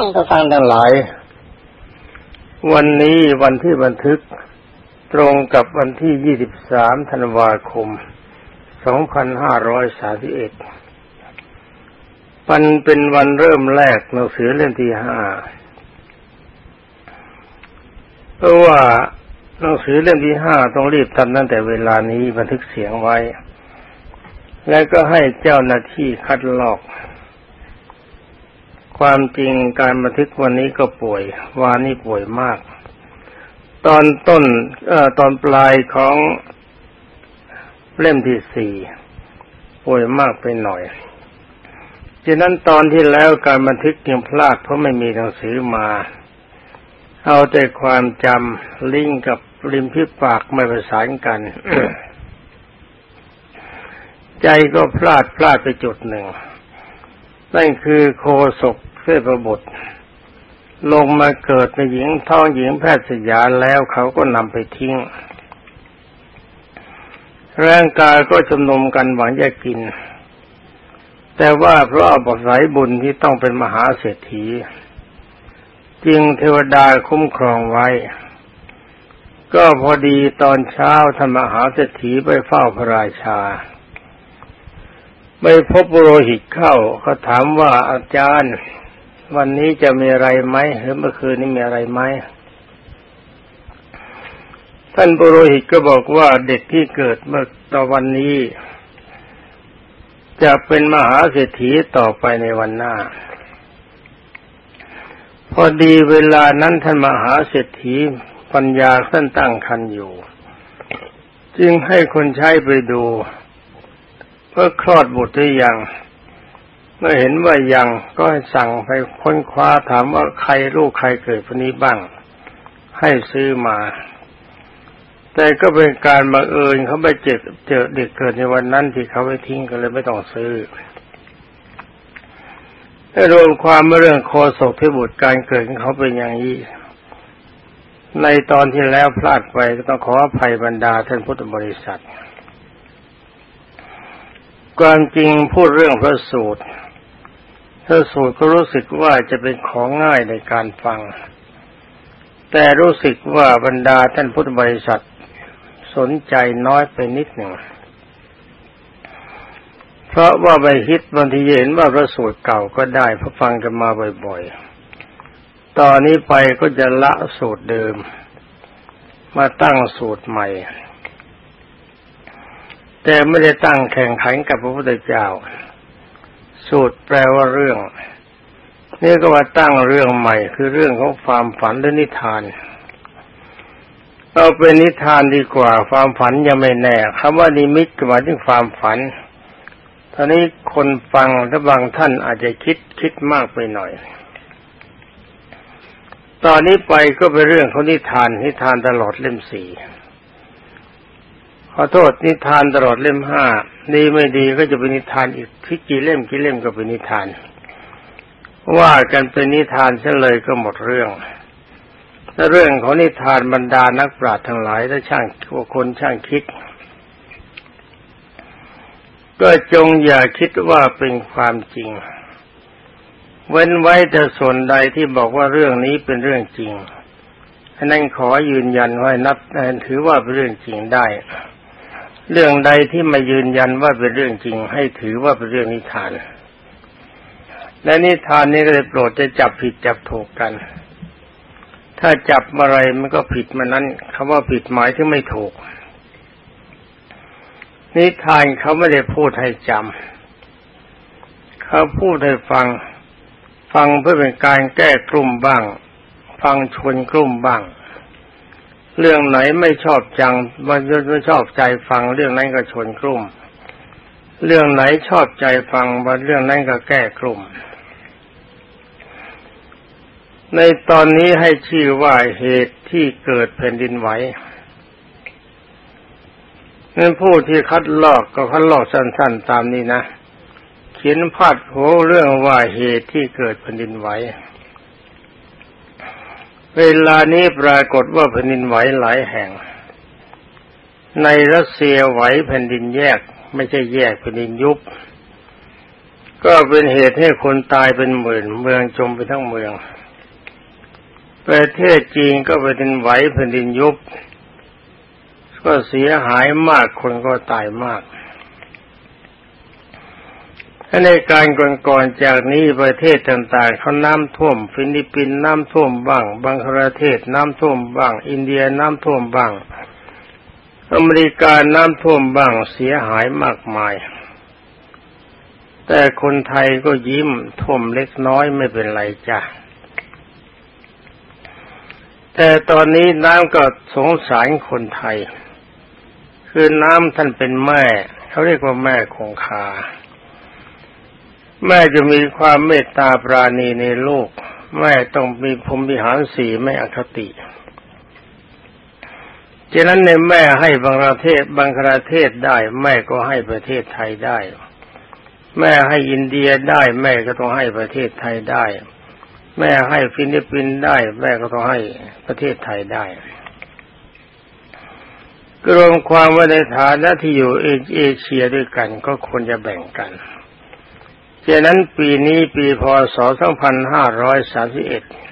ท่านผู้ฟังทั้งหลาย วันนี้วันที่บันทึกตรงกับวันที่ 23 ธันวาคม 2531มันเป็นวันเริ่มแรกหนังสือเล่มที่ห้าเพราะว่าหนังสือเล่มที่ห้าต้องรีบทำตั้งแต่เวลานี้บันทึกเสียงไว้ และก็ให้เจ้าหน้าที่คัดลอก ความจริงการบันทึกวันนี้ก็ป่วย วานี่ป่วยมาก ตอนต้นเอตอนปลายของเล่มที่สี่ป่วยมากไปหน่อยฉะนั้นตอนที่แล้วการบันทึกยังพลาดเพราะไม่มีหนังสือมา เอาแต่ความจำลิงกับริมพิปากไม่ประสานกัน ใจก็พลาดพลาดไปจุดหนึ่งนั่นคือโคศก เพื่อประบทลงมาเกิดในหญิงท้องหญิงแพทย์สยาแล้วเขาก็นำไปทิ้ง ร่างกายก็จำนมกันหวังจะกิน แต่ว่าเพราะอาศัยบุญที่ต้องเป็นมหาเศรษฐี จึงเทวดาคุ้มครองไว้ ก็พอดีตอนเช้าท่านมหาเศรษฐีไปเฝ้าพระราชาไปพบโรหิตเข้าเขาถามว่าอาจารย์ วันนี้จะมีอะไรไหมหรือเมื่อคืนนี้มีอะไรไหมท่านบุโรหิตก็บอกว่าเด็กที่เกิดเมื่อตอวันนี้ จะเป็นมหาเศรษฐีต่อไปในวันหน้า พอดีเวลานั้นท่านมหาเศรษฐีปัญญาท่านตั้งคันอยู่ จึงให้คนใช้ไปดูเพื่อคลอดบุตรหรือยัง เมื่อเห็นว่ายังก็ให้สั่งไปค้นคว้าถามว่าใครลูกใครเกิดคนนี้บ้าง ให้ซื้อมา แต่ก็เป็นการบังเอิญเขาไปเจอเจอเด็กเกิดในวันนั้นที่เขาไปทิ้งก็เลยไม่ต้องซื้อถ้ารวมความเรื่องโคศกที่บุตรการเกิดของเขาเป็นอย่างนี้ ในตอนที่แล้วพลาดไปก็ต้องขออภัยบรรดาท่านพุทธบริษัทความจริงพูดเรื่องพระสูตร พระสูตรก็รู้สึกว่าจะเป็นของง่ายในการฟัง แต่รู้สึกว่าบรรดาท่านพุทธบริษัทสนใจน้อยไปนิดหนึ่ง เพราะว่าไปฮิตบางทีเห็นว่าพระสูตรเก่าก็ได้เพราะฟังกันมาบ่อยๆ ตอนนี้ไปก็จะละสูตรเดิม มาตั้งสูตรใหม่ แต่ไม่ได้ตั้งแข่งขันกับพระพุทธเจ้า สูตรแปลว่าเรื่องนี่ก็ว่าตั้งเรื่องใหม่ คือเรื่องของความฝันและนิทานเอาเป็นนิทานดีกว่า ความฝันยังไม่แน่คำว่านิมิตหมายถึงความฝันท่านี้คนฟังถ้าบางท่านอาจจะคิดคิดมากไปหน่อย ตอนนี้ไปก็เป็นเรื่องของนิทานนิทานตลอดเล่มสี่ ขอโทษนิทานตลอดเล่มห้าดีไม่ดีก็จะเป็นนิทานอีกที่กี่เล่มกี่เล่มก็เป็นนิทาน ว่ากันเป็นนิทานเช่นเลยก็หมดเรื่องและเรื่องของนิทานบรรดานักปราชญ์ทั้งหลายและช่างคนช่างคิด ก็จงอย่าคิดว่าเป็นความจริง เว้นไว้แต่ส่วนใดที่บอกว่าเรื่องนี้เป็นเรื่องจริงนั่นขอยืนยันไว้นับถือว่าเป็นเรื่องจริงได้ เรื่องใดที่ไม่ยืนยันว่าเป็นเรื่องจริง ให้ถือว่าเป็นเรื่องนิทาน และนิทานนี้ก็เลยโปรดจะจับผิดจับถูกกัน ถ้าจับอะไรมันก็ผิดมันนั้นคำว่าผิดหมายที่ไม่ถูก นิทานเขาไม่ได้พูดให้จำเขาพูดให้ฟัง ฟังเพื่อเป็นการแก้กลุ่มบ้าง ฟังชวนกลุ่มบ้าง เรื่องไหนไม่ชอบจังมันไม่ชอบใจฟังเรื่องนั้นก็ชวนกลุ่ม เรื่องไหนชอบใจฟังวันเรื่องนั้นก็แก้กลุ่ม ในตอนนี้ให้ชื่อว่าเหตุที่เกิดแผ่นดินไหวนั่นผู้ที่คัดลอกก็คัดลอกสั้น ๆ ตามนี้นะเขียนพาดหัวเรื่องว่าเหตุที่เกิดแผ่นดินไหว เวลานี้ปรากฏว่าแผ่นดินไหวหลายแห่ง ในรัสเซียไหวแผ่นดินแยก ไม่ใช่แยกแผ่นดินยุบ ก็เป็นเหตุให้คนตายเป็นหมื่น เมืองจมไปทั้งเมือง ประเทศจีนก็แผ่นดินไหวแผ่นดินยุบ ก็เสียหายมากคนก็ตายมาก ในกาลก่อนๆจากนี้ประเทศต่างๆเขาน้ำท่วม ฟิลิปปินส์น้ำท่วมบ้างบังคลาเทศน้ำท่วมบ้าง อินเดียน้ำท่วมบ้าง อเมริกาน้ำท่วมบ้างเสียหายมากมาย แต่คนไทยก็ยิ้มท่วมเล็กน้อยไม่เป็นไรจ้ะแต่ตอนนี้น้ำก็สงสารคนไทย คือน้ำท่านเป็นแม่ เขาเรียกว่าแม่คงคา แม่จะมีความเมตตาปราณีในโลก แม่ต้องมีพรมวิหารสีไม่อคติฉะนั้นในแม่ให้บางประเทศบางประเทศได้ แม่ก็ให้ประเทศไทยได้ แม่ให้อินเดียได้ แม่ก็ต้องให้ประเทศไทยได้ แม่ให้ฟิลิปปินส์ได้ แม่ก็ต้องให้ประเทศไทยได้รวมความว่าในฐานะที่อยู่เอเชียด้วยกันก็ควรจะแบ่งกัน ฉะนั้นปีนี้ปีพศ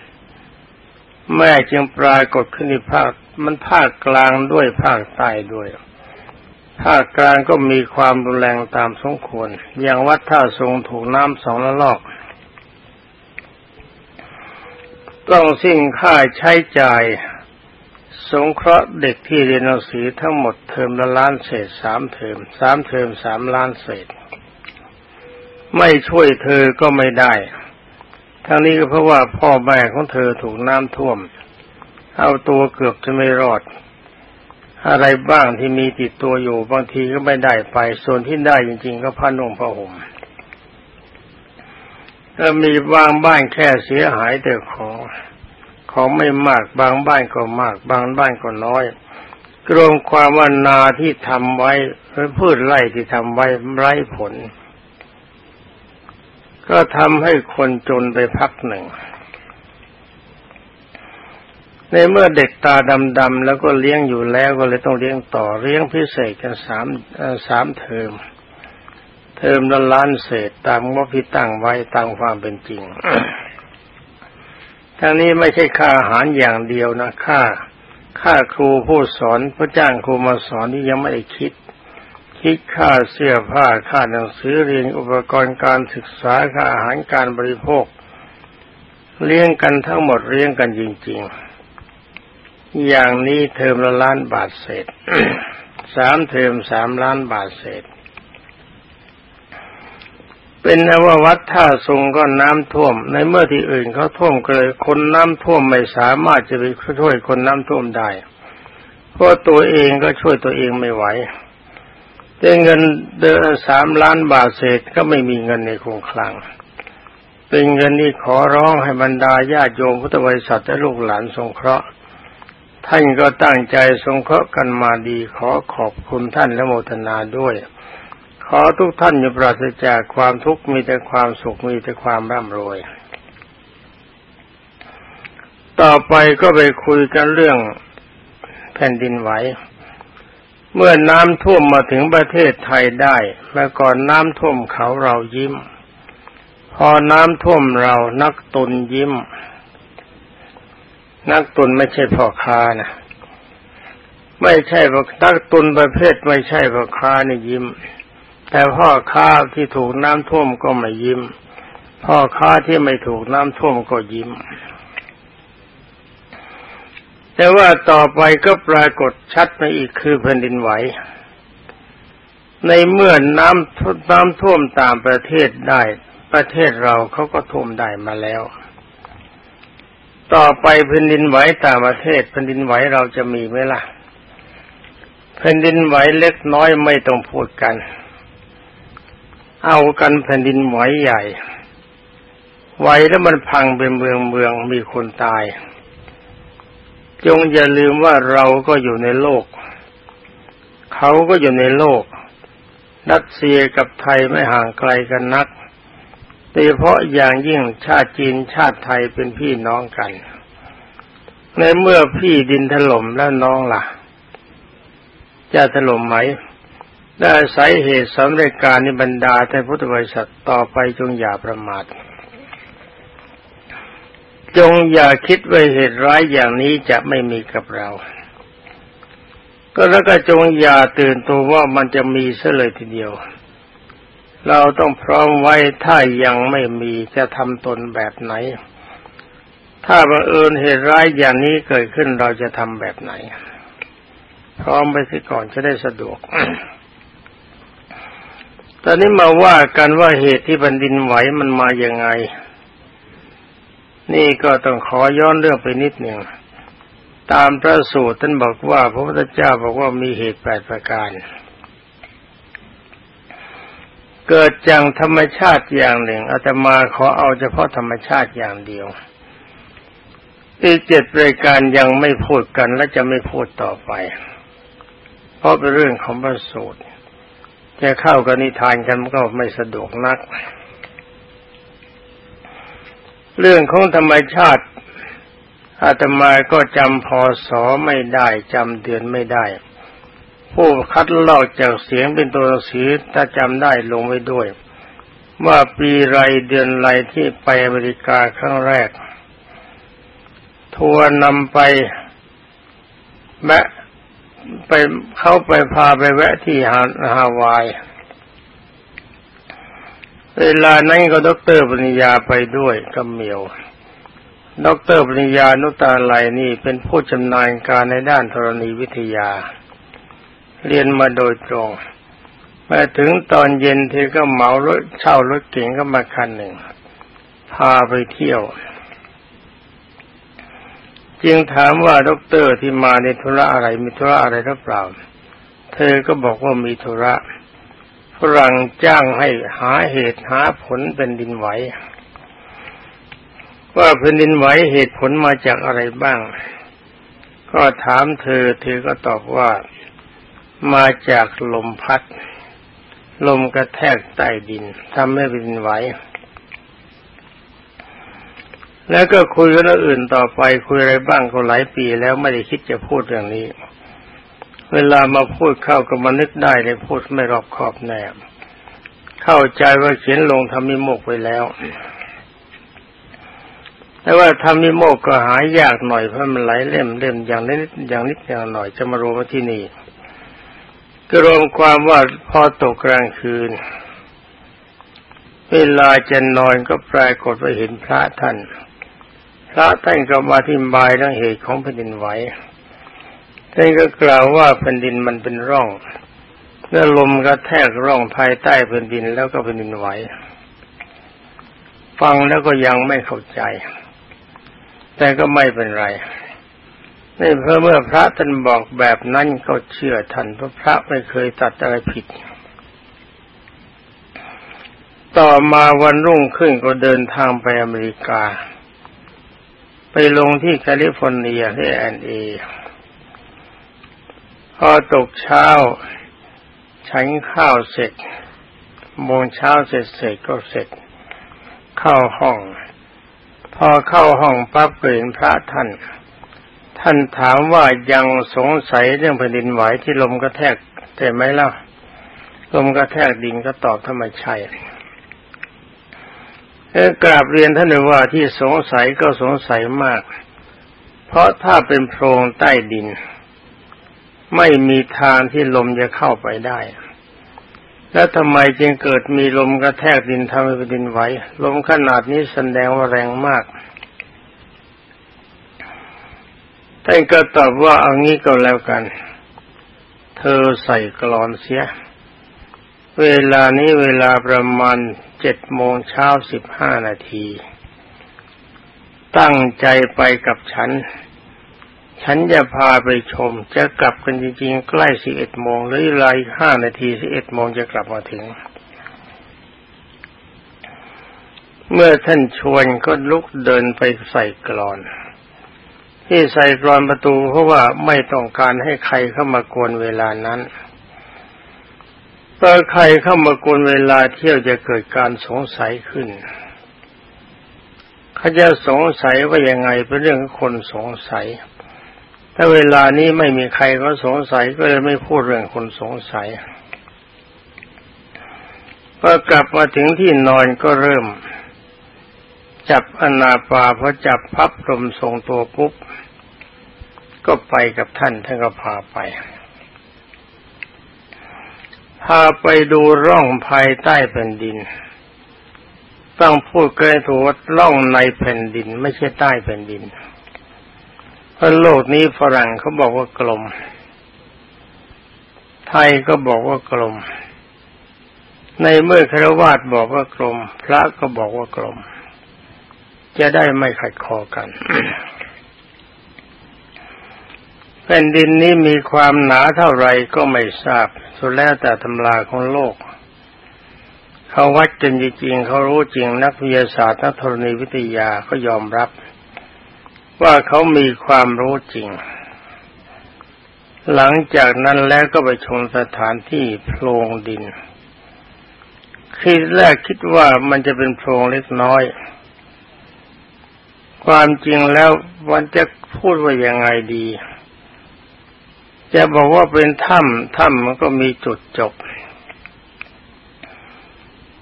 2531 แม่จึงปรากฏขึ้นในภาคมันภาคกลางด้วยภาคใต้ด้วยภาคกลางก็มีความรุนแรงตามสมควร อย่างวัดท่าทรงถูกน้ำสองละลอก ต้องสิ้นค่าใช้จ่าย สงเคราะห์เด็กที่เรียนหนังสือทั้งหมดเทอมละล้านเศษสามเทอมสามเทอมสามล้านเศษ ไม่ช่วยเธอก็ไม่ได้ ทั้งนี้ก็เพราะว่าพ่อแม่ของเธอถูกน้ำท่วม เอาตัวเกือบจะไม่รอด อะไรบ้างที่มีติดตัวอยู่บางทีก็ไม่ได้ไป ส่วนที่ได้จริง ๆ ก็พันนุ่งผ้าห่มถ้ามีบางบ้านแค่เสียหายแต่ของของไม่มากบางบ้านก็มาก บางบ้านก็น้อยกรวมความว่านาที่ทำไว้หรือพืชไร่ที่ทำไว้ไร้ผล ก็ทำให้คนจนไปพักหนึ่ง ในเมื่อเด็กตาดำๆแล้วก็เลี้ยงอยู่แล้วก็เลยต้องเลี้ยงต่อเลี้ยงพิเศษกันสามสามเทอม เทอมละล้านเศษตามว่าพี่ตั้งไว้ตามความเป็นจริงทั้งนี้ไม่ใช่ค่าอาหารอย่างเดียวนะค่าค่าครูผู้สอนพระจ้างครูมาสอนที่ยังไม่ได้คิด คิดค่าเสื้อผ้าค่าหนังสือเรียนอุปกรณ์การศึกษาค่าอาหารการบริโภค เลี้ยงกันทั้งหมดเลี้ยงกันจริง ๆ อย่างนี้เทอมละล้านบาทเศษสามเทอมสามล้านบาทเศษ เป็นนว่าวัดท่าทรงก็น้ำท่วม ในเมื่อที่อื่นเขาท่วมเลยคนน้ำท่วมไม่สามารถจะไปช่วยคนน้ำท่วมได้เพราะตัวเองก็ช่วยตัวเองไม่ไหว แต่เงินเดือนสามล้านบาทเศษก็ไม่มีเงินในคงคลัง เป็นเงินที่ขอร้องให้บรรดาญาติโยมพุทธบริษัทและลูกหลานสงเคราะห์ท่านก็ตั้งใจสงเคราะห์กันมาดีขอขอบคุณท่านและโมทนาด้วย ขอทุกท่านอย่าปราศจากความทุกข์มีแต่ความสุขมีแต่ความร่ำรวย ต่อไปก็ไปคุยกันเรื่องแผ่นดินไหว เมื่อน้ำท่วมมาถึงประเทศไทยได้เมื่อก่อนน้ำท่วมเขาเรายิ้ม พอน้ำท่วมเรานักตุนยิ้ม นักตุนไม่ใช่พ่อค้านะไม่ใช่นักตุนประเภทไม่ใช่พ่อค้านี่ยิ้ม แต่พ่อค้าที่ถูกน้ำท่วมก็ไม่ยิ้ม พ่อค้าที่ไม่ถูกน้ำท่วมก็ยิ้ม แต่ว่าต่อไปก็ปรากฏชัดไปอีกคือแผ่นดินไหว ในเมื่อน้ำน้ำท่วมตามประเทศได้ ประเทศเราเขาก็ท่วมได้มาแล้ว ต่อไปแผ่นดินไหวต่างประเทศแผ่นดินไหวเราจะมีไหมล่ะแผ่นดินไหวเล็กน้อยไม่ต้องพูดกัน เอากันแผ่นดินไหวใหญ่ ไหวแล้วมันพังเป็นเมืองเมืองมีคนตาย จงอย่าลืมว่าเราก็อยู่ในโลก เขาก็อยู่ในโลก รัสเซียกับไทยไม่ห่างไกลกันนักโดยเฉพาะอย่างยิ่งชาติจีนชาติไทยเป็นพี่น้องกัน ในเมื่อพี่ดินถล่มแล้วน้องล่ะ จะถล่มไหม ได้สาเหตุสำเร็จการในบรรดาท่านพุทธบริษัทต่อไปจงอย่าประมาท จงอย่าคิดว่าเหตุร้ายอย่างนี้จะไม่มีกับเรา ก็แล้วก็จงอย่าตื่นตัวว่ามันจะมีเสเลยทีเดียว เราต้องพร้อมไว้ถ้ายังไม่มีจะทำตนแบบไหน ถ้าบังเอิญเหตุร้ายอย่างนี้เกิดขึ้นเราจะทำแบบไหน พร้อมไปสิก่อนจะได้สะดวกตอนนี้มาว่ากันว่าเหตุที่แผ่นดินไหวมันมาอย่างไง นี่ก็ต้องขอย้อนเรื่องไปนิดหนึ่ง ตามพระสูตรท่านบอกว่า พระพุทธเจ้าบอกว่ามีเหตุแปดประการ เกิดจากธรรมชาติอย่างหนึ่งอาตมาขอเอาเฉพาะธรรมชาติอย่างเดียวอีกเจ็ดรายการยังไม่พูดกันและจะไม่พูดต่อไป เพราะเป็นเรื่องของพระสูตรจะเข้ากับนิทานกันมันก็ไม่สะดวกนัก เรื่องของธรรมชาติอาตมาก็จำพอสอไม่ได้จำเดือนไม่ได้ ผู้คัดลอกจากเสียงเป็นตัวหนังสือถ้าจำได้ลงไว้ด้วย ว่าปีไรเมื่อไรที่ไปอเมริกาครั้งแรก ทัวร์นำไปแมะไปเขาไปพาไปแวะที่ฮาฮาวาย เวลานั้นก็ด็อกเตอร์ปริญญาไปด้วยกับเมีย ด็อกเตอร์ปริญญานุตาลัยนี่เป็นผู้ชำนาญการในด้านธรณีวิทยา เรียนมาโดยตรงมาถึงตอนเย็นเธอก็เหมารถเช่ารถเก๋งก็มาคันหนึ่ง พาไปเที่ยว จึงถามว่าด็อกเตอร์ที่มาในธุระอะไรมีธุระอะไรหรือเปล่า เธอก็บอกว่ามีธุระ ฝรั่งจ้างให้หาเหตุหาผลแผ่นดินไหว ว่าแผ่นดินไหวเหตุผลมาจากอะไรบ้าง ก็ถามเธอ เธอก็ตอบว่ามาจากลมพัด ลมกระแทกใต้ดินทำให้เป็นดินไหวแล้วก็คุยกันเรื่องอื่นต่อไปคุยอะไรบ้างก็หลายปีแล้วไม่ได้คิดจะพูดเรื่องนี้ เวลามาพูดเข้าก็มานึกได้เลยพูดไม่รอบคอบแน่เข้าใจว่าเขียนลงทำมิโมกไปแล้ว แต่ว่าทำมิโมกก็หายากหน่อยเพราะมันหลายเล่มเล่มอย่างนิดอย่างนิดอย่างหน่อยจะมารวมที่นี่ก็รวมความว่าพอตกกลางคืน เวลาจะนอนก็ปรากฏว่าเห็นพระท่าน พระท่านก็มาที่บายเรื่องเหตุของแผ่นดินไหว ท่านก็กล่าวว่าแผ่นดินมันเป็นร่องเมื่อลมกระแทกร่องภายใต้แผ่นดินแล้วก็แผ่นดินไหว ฟังแล้วก็ยังไม่เข้าใจ แต่ก็ไม่เป็นไรในเพื่อเมื่อพระท่านบอกแบบนั้นก็เชื่อท่านเพราะพระไม่เคยตัดอะไรผิด ต่อมาวันรุ่งขึ้นก็เดินทางไปอเมริกา ไปลงที่แคลิฟอร์เนียที่แอนเอ พอตกเช้า ฉันข้าวเสร็จโมงเช้าเสร็จเสร็จก็เสร็จ เข้าห้อง พอเข้าห้องปั๊บเห็นพระท่าน ท่านถามว่ายังสงสัยเรื่องแผ่นดินไหวที่ลมกระแทกแต่ไหมล่ะลมกระแทกดินก็ตอบทำไมใช่กราบเรียนท่านว่าที่สงสัยก็สงสัยมาก เพราะถ้าเป็นโพรงใต้ดิน ไม่มีทางที่ลมจะเข้าไปได้ แล้วทำไมจึงเกิดมีลมกระแทกดินทำให้ดินไหวลมขนาดนี้แสดงว่าแรงมากท่านก็ตอบว่าเอางี้ก็แล้วกัน เธอใส่กรอนเสีย เวลานี้เวลาประมาณเจ็ดโมงเช้าสิบห้านาที ตั้งใจไปกับฉัน ฉันจะพาไปชม จะกลับกันจริงๆ ใกล้สิบเอ็ดโมงหรือลาห้านาทีสิบเอ็ดโมงจะกลับมาถึง เมื่อท่านชวนก็ลุกเดินไปใส่กรอน ที่ใส่กรอนประตูเพราะว่าไม่ต้องการให้ใครเข้ามากวนเวลานั้นถ้าใครเข้ามากวนเวลาเที่ยวจะเกิดการสงสัยขึ้นเขาจะสงสัยว่ายังไงเป็นเรื่องคนสงสัย ถ้าเวลานี้ไม่มีใครก็สงสัยก็เลยไม่พูดเรื่องคนสงสัยพอกลับมาถึงที่นอนก็เริ่ม จับอนาปาพอจับพับลมทรงตัวปุ๊บ ก็ไปกับท่านท่านก็พาไปพาไปดูร่องภายใต้แผ่นดิน ต้องพูดเกินถูกว่าร่องในแผ่นดิน ไม่ใช่ใต้แผ่นดิน เพราะโลกนี้ฝรั่งเขาบอกว่ากลม ไทยก็บอกว่ากลม ในเมื่อครวาสบอกว่ากลม พระก็บอกว่ากลม จะได้ไม่ขัดคอกันแผ่นดินนี้มีความหนาเท่าไรก็ไม่ทราบ สุดแล้วแต่ตำราของโลก เขาวัดกันจริงๆเขารู้จริงนักวิทยาศาสตร์นักธรณีวิทยาก็ยอมรับ ว่าเขามีความรู้จริง หลังจากนั้นแล้วก็ไปชมสถานที่โพรงดินคิดแรกคิดว่ามันจะเป็นโพรงเล็กน้อย ความจริงแล้วมันจะพูดว่ายังไงดี จะบอกว่าเป็นถ้ำถ้ำมันก็มีจุดจบ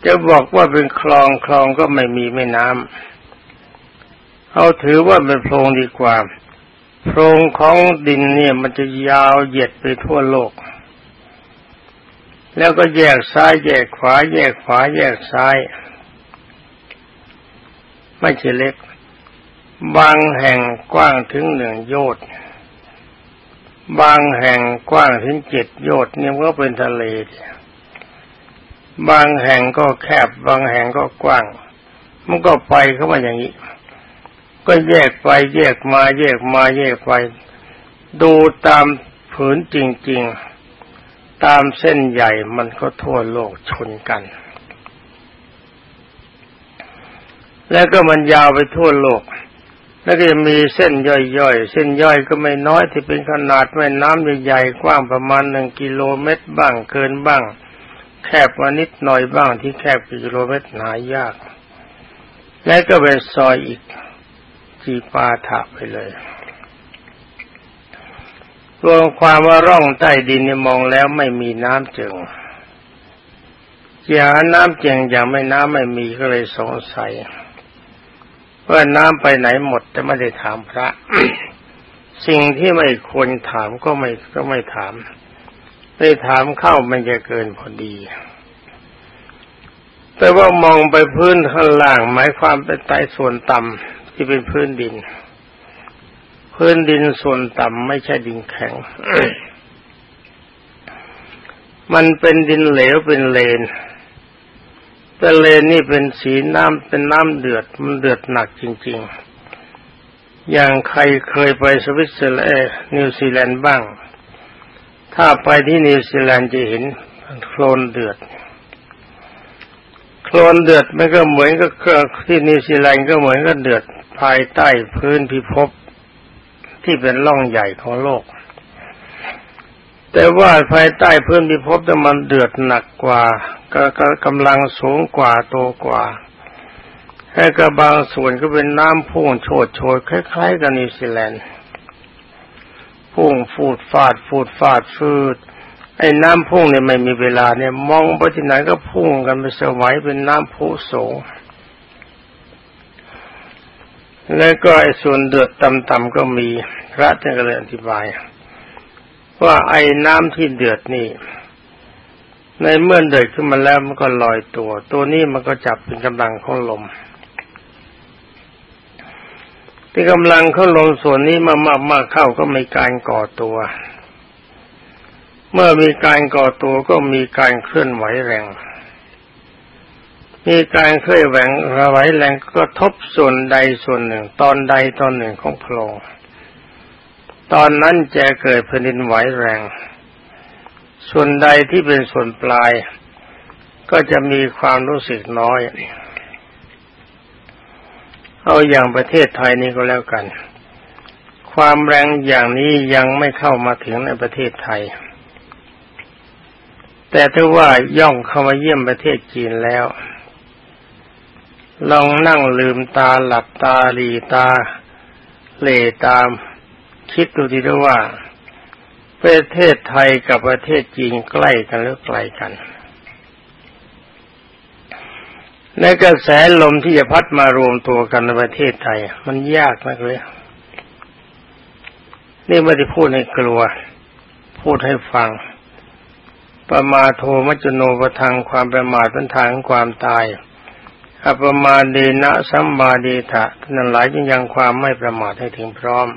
จะบอกว่าเป็นคลองคลองก็ไม่มีแม่น้ำ เอาถือว่าเป็นโพรงดีกว่า โพรงของดินเนี่ยมันจะยาวเหยียดไปทั่วโลก แล้วก็แยกซ้ายแยกขวา แยกขวา แยกซ้าย ไม่ใช่เล็ก บางแห่งกว้างถึงหนึ่งโยชน์บางแห่งกว้างถึงเจ็ดโยชน์เนี่ยก็เป็นทะเล บางแห่งก็แคบ บางแห่งก็กว้าง มันก็ไปเข้ามาอย่างนี้ ก็แยกไปแยกมาแยกมาแยกไป ดูตามผืนจริง ๆ ตามเส้นใหญ่มันก็ทั่วโลกชนกัน แล้วก็มันยาวไปทั่วโลก แล้วก็มีเส้นย่อยๆ เส้นย่อยก็ไม่น้อยที่เป็นขนาดแม่น้ำใหญ่ๆกว้างประมาณหนึ่งกิโลเมตรบ้างเกินบ้าง แคบมานิดหน่อยบ้างที่แคบกิโลเมตรหายาก แล้วก็เป็นซอยอีก จีปาถะไปเลยรวมความว่าร่องใต้ดินนี่มองแล้วไม่มีน้ำจึงอย่าน้ำเจงอย่างไม่น้ำไม่มีก็เลยสงสัยว่าน้ำไปไหนหมดแต่ไม่ได้ถามพระ สิ่งที่ไม่ควรถามก็ไม่ก็ไม่ถามไปถามเข้ามันจะเกินพอดี แต่ว่ามองไปพื้นข้างล่างหมายความเป็นใต้ส่วนต่ำ ที่เป็นพื้นดิน พื้นดินส่วนต่ำไม่ใช่ดินแข็ง มันเป็นดินเหลวเป็นเลน แต่เลนนี่เป็นสีน้ำเป็นน้ำเดือด มันเดือดหนักจริง ๆ อย่างใครเคยไปสวิตเซอร์แลนด์นิวซีแลนด์บ้าง ถ้าไปที่นิวซีแลนด์จะเห็นโคลนเดือดโคลนเดือดมันก็เหมือนกับที่นิวซีแลนด์ก็เหมือนกับเดือด ภายใต้พื้นพิภพที่เป็นร่องใหญ่ของโลก แต่ว่าภายใต้พื้นพิภพแต่มันเดือดหนักกว่าก็กำลังสูงกว่าโตกว่าแค่กระบางส่วนก็เป็นน้ำพุ่งโชดโชยคล้ายๆกับนิวซีแลนด์พุ่งฟูดฟาดฟูดฟาดฟืดไอ้น้ำพุ่งเนี่ยไม่มีเวลาเนี่ย มองไปที่ไหนก็พุ่งกันไปสวัยเป็นน้ำพุโสง แล้วก็ไอ้ส่วนเดือดต่ำๆก็มีพระท่านก็เลยอธิบาย ว่าไอ้น้ำที่เดือดนี่ ในเมื่อเดือดขึ้นมาแล้วมันก็ลอยตัว ตัวนี้มันก็จับเป็นกำลังของลมที่กำลังของลมส่วนนี้มามากๆเข้าก็มีการก่อตัว เมื่อมีการก่อตัวก็มีการเคลื่อนไหวแรง มีการเคลื่อนไหวไหวแรงก็ทบส่วนใดส่วนหนึ่ง ตอนใดตอนหนึ่งของโพรงตอนนั้นจะเกิดแผ่นดินไหวแรง ส่วนใดที่เป็นส่วนปลาย ก็จะมีความรู้สึกน้อย เอาอย่างประเทศไทยนี้ก็แล้วกัน ความแรงอย่างนี้ยังไม่เข้ามาถึงในประเทศไทย แต่ถ้าว่าย่องเข้ามาเยี่ยมประเทศจีนแล้ว ลองนั่งลืมตาหลับตาหลีตาเลตาม คิดดูดีด้วยว่า ประเทศไทยกับประเทศจีนใกล้กันหรือไกลกัน ในกระแสลมที่จะพัดมารวมตัวกันในประเทศไทย มันยากมากเลย นี่ไม่ได้พูดให้กลัว พูดให้ฟัง ประมาโทมัจโนประทังความประมาทเป็นทางความตาย อปมาเดนะสัมมาเดทะนั่นหลายจึงยังความไม่ประมาทให้ถึงพร้อม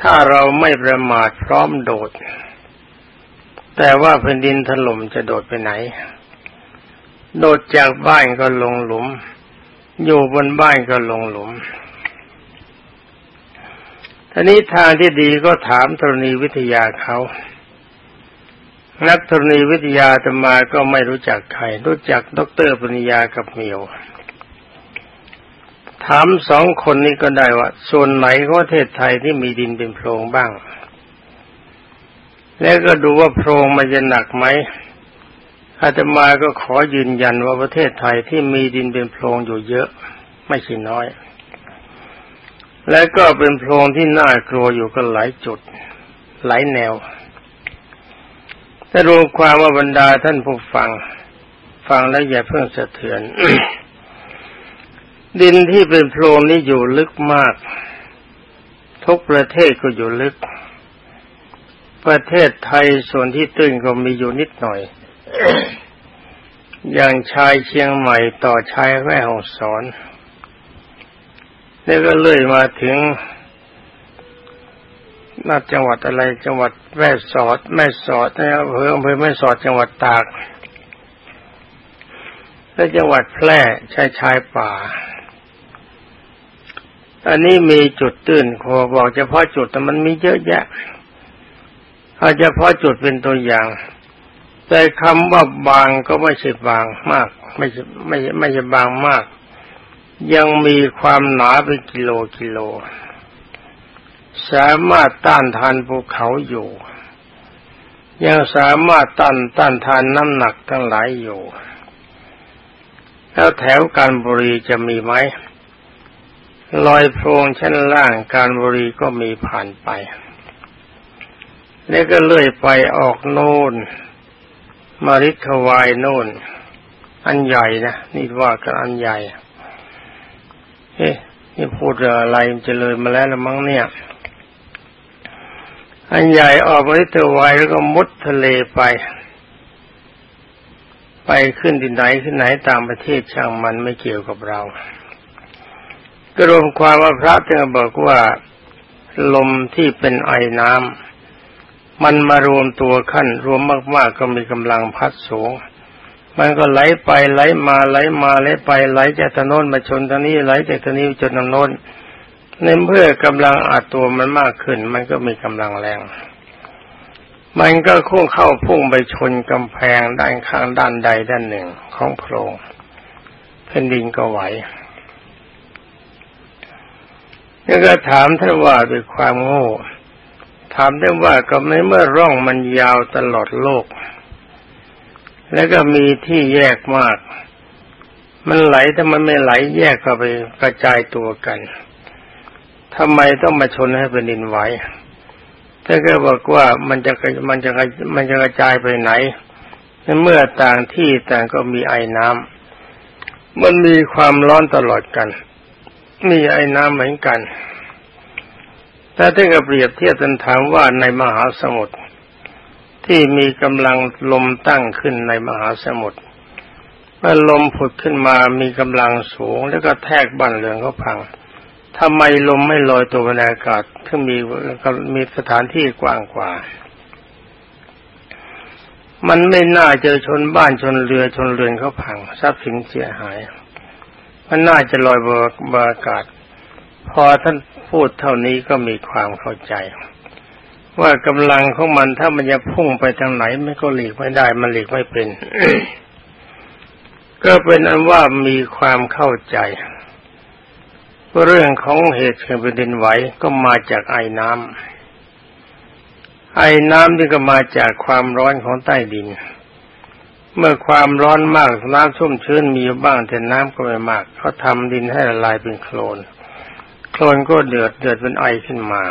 ถ้าเราไม่ประมาทพร้อมโดด แต่ว่าแผ่นดินถล่มจะโดดไปไหน โดดจากบ้านก็ลงหลุม อยู่บนบ้านก็ลงหลุมทีนี้ทางที่ดีก็ถามธรณีวิทยาเขา นักธรณีวิทยาตมาก็ไม่รู้จักใคร รู้จักดรปริญญากับเมียว ถามสองคนนี้ก็ได้ว่า ส่วนไหนของประเทศไทยที่มีดินเป็นโพรงบ้าง แล้วก็ดูว่าโพรงมันจะหนักไหมอาตมาก็ขอยืนยันว่าประเทศไทยที่มีดินเป็นโพรงอยู่เยอะ ไม่ใช่น้อย และก็เป็นโพรงที่น่ากลัวอยู่ก็หลายจุด หลายแนว ถ้ารวมความว่าบรรดาท่านผู้ฟัง ฟังแล้วอย่าเพิ่งสะเทือน ดินที่เป็นโพรงนี้อยู่ลึกมาก ทุกประเทศก็อยู่ลึก ประเทศไทยส่วนที่ตื้นก็มีอยู่นิดหน่อย อย่างชายเชียงใหม่ต่อชายแม่ฮองสอนนี่ก็เลื่อยมาถึง นาจังหวัดอะไรจังหวัดแม่สอดแม่สอดนะอำเภออำเภอแม่สอดจังหวัดตากและจังหวัดแพร่ชายชายป่า อันนี้มีจุดตื้นขอบอกเฉพาะจุดแต่มันมีเยอะแยะเอาเฉพาะจุดเป็นตัวอย่าง แต่คำว่าบางก็ไม่ใช่บางมาก ไม่ใช่ไม่ใช่ไม่ใช่บางมาก ยังมีความหนาเป็นกิโลกิโล สามารถต้านทานภูเขาอยู่ ยังสามารถต้านต้านทานน้ำหนักทั้งหลายอยู่ แล้วแถวการบุรีจะมีไหมลอยโพรงชั้นล่างการบุรีก็มีผ่านไป แล้วก็เลื่อยไปออกโน่นมาริควายโน่น อันใหญ่นะนี่ว่ากันอันใหญ่ เอ๊ะนี่พูดอะไรจะเลยมาแล้วละมั้งเนี่ย อันใหญ่ออกมาที่ตัววายแล้วก็มุดทะเลไป ไปขึ้นที่ไหนขึ้นไหนตามประเทศช่างมันไม่เกี่ยวกับเรา ก็รวมความว่าพระจึงบอกว่าลมที่เป็นไอน้ำมันมารวมตัวขั้นรวมมาก ๆ ก็มีกำลังพัดสูง มันก็ไหลไปไหลมาไหลมาไหลไปไหลจากถนนมาชนทางนี้ไหลจากทางนี้จนทางโน้น ในเมื่อกำลังอัดตัวมันมากขึ้น มันก็มีกำลังแรง มันก็คุ้งเข้าพุ่งไปชนกำแพงด้านข้างด้านใดด้านหนึ่งของโพรงแผ่นดินก็ไหวแล้วก็ถามท่านว่าด้วยความโง่ ถามได้ว่าก็ในเมื่อร่องมันยาวตลอดโลก แล้วก็มีที่แยกมาก มันไหลถ้ามันไม่ไหลแยกเข้าไปกระจายตัวกัน ทำไมต้องมาชนให้เป็นดินไหวถ้าก็บอกว่ามันจะมันจะมันจะกระจายไปไหนเมื่อต่างที่ต่างก็มีไอ้น้ำมันมีความร้อนตลอดกัน มีไอ้น้ำเหมือนกันแต่ถ้าก็เปรียบเทียบกันถามว่าในมหาสมุทรที่มีกำลังลมตั้งขึ้นในมหาสมุทรเมื่อลมผุดขึ้นมามีกำลังสูงแล้วก็แทกบ้านเรือนเขาพัง ทำไมลมไม่ลอยตัวในอากาศถึงมีมีสถานที่กว้างกว่า มันไม่น่าจะชนบ้านชนเรือชนเรือนเขาพังทรัพย์สินเสียหาย มันน่าจะลอยบนอากาศ พอท่านพูดเท่านี้ก็มีความเข้าใจ ว่ากำลังของมันถ้ามันจะพุ่งไปทางไหนมันก็หลีกไม่ได้มันหลีกไม่เป็น ก็เป็นอันว่ามีความเข้าใจ เรื่องของเหตุแห่งแผ่นดินไหวก็มาจากไอ้น้ำไอ้น้ำที่ก็มาจากความร้อนของใต้ดิน เมื่อความร้อนมากน้ำชุ่มชื้นมีอยู่บ้างแต่น้ำก็ไม่มากเขาทำดินให้ละลายเป็นโคลน โคลนก็เดือดเดือดเป็นไอขึ้นมา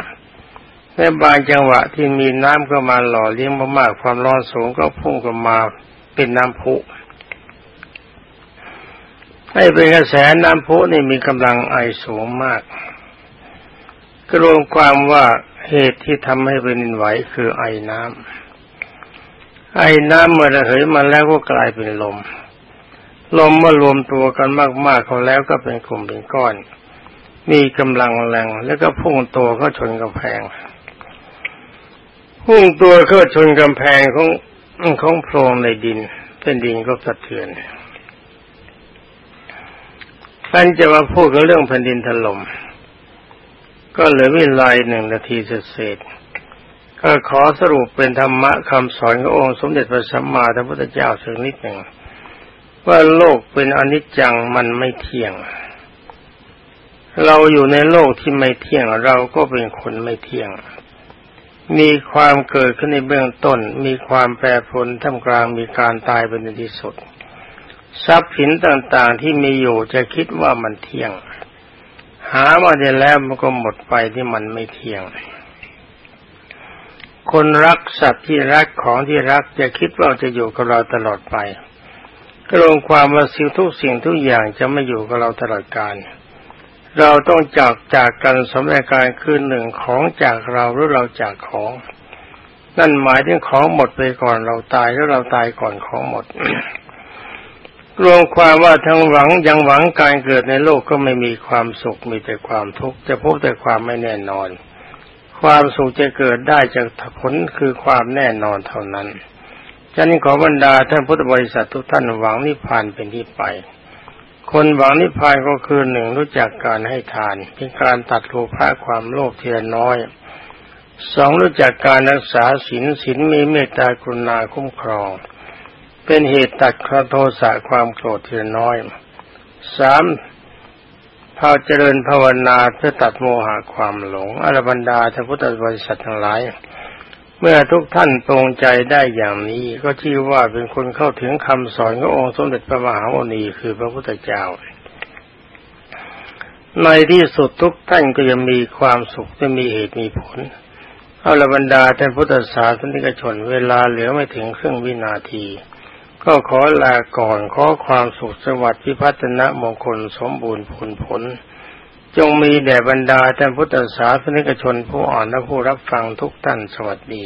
ในบางจังหวะที่มีน้ำก็มาหล่อเลี้ยงมากๆความร้อนสูงก็พุ่งก็มาเป็นน้ำพุ ให้เป็นกระแสน้ำพุนี่มีกำลังไอสูงมากก็รวมความว่าเหตุที่ทำให้เป็นดินไหวคือไอน้ำไอน้ำเมื่อระเหยมาแล้วก็กลายเป็นลม ลมเมื่อรวมตัวกันมากๆเขาแล้วก็เป็นกลุ่มเป็นก้อน มีกำลังแรงแล้วก็พุ่งตัวเข้าชนกำแพง พุ่งตัวเข้าชนกำแพงของของโพรงในดินเป็นดินก็สะเทือน ท่านจะมาพูดกันเรื่องแผ่นดินถล่มก็เหลือเวลาหนึ่งนาทีเศษก็ขอสรุปเป็นธรรมะคำสอนขององค์สมเด็จพระสัมมาสัมพุทธเจ้าสักนิดหนึ่งว่าโลกเป็นอนิจจังมันไม่เที่ยง เราอยู่ในโลกที่ไม่เที่ยงเราก็เป็นคนไม่เที่ยง มีความเกิดขึ้นในเบื้องต้น มีความแปรปรวนท่ามกลางมีการตายเป็นที่สุด ทรัพย์สินต่างๆที่มีอยู่จะคิดว่ามันเที่ยง หามาได้แล้วมันก็หมดไปที่มันไม่เที่ยง คนรักสัตว์ที่รักของที่รักจะคิดว่าจะอยู่กับเราตลอดไปก็ลงความว่าสิ่งทุกสิ่งทุกอย่างจะไม่อยู่กับเราตลอดกาลเราต้องจากจากกันสมัยการคืนหนึ่งของจากเราหรือเราจากของ นั่นหมายถึงของหมดไปก่อนเราตายหรือเราตายก่อนของหมด รวมความว่าทั้งหวังยังหวังการเกิดในโลกก็ไม่มีความสุขมีแต่ความทุกข์จะพบแต่ความไม่แน่นอน ความสุขจะเกิดได้จากผลคือความแน่นอนเท่านั้นฉะนั้นขอบรรดาท่านพุทธบริษัททุกท่านหวังนิพพานเป็นที่ไป คนหวังนิพพานก็คือหนึ่งรู้จักการให้ทาน เป็นการตัดโลภะความโลภเทียน้อยสองรู้จักการรักษาศีลศีลมีเมตตากรุณาคุ้มครอง เป็นเหตุตัดครโทสะความโกรธทีน้อยสามพาเจริญภาวนาเพื่อตัดโมหะความหลงอรบรรดาท่านพุทธบริษัททั้งหลาย เมื่อทุกท่านตรงใจได้อย่างนี้ก็ชื่อว่าเป็นคนเข้าถึงคำสอนขององค์สมเด็จพระมหาโมนีคือพระพุทธเจ้า ในที่สุดทุกท่านก็จะมีความสุขจะมีเหตุมีผลเอาละบรรดาท่านพุทธศาสนิกชน เวลาเหลือไม่ถึงครึ่งวินาที ก็ขอลาก่อนขอความสุขสวัสดิ์พิพัฒนมงคลสมบูรณ์ผลผล จงมีแด่บรรดาท่านพุทธศาสนิกชนผู้อ่อนและผู้รับฟังทุกท่านสวัสดี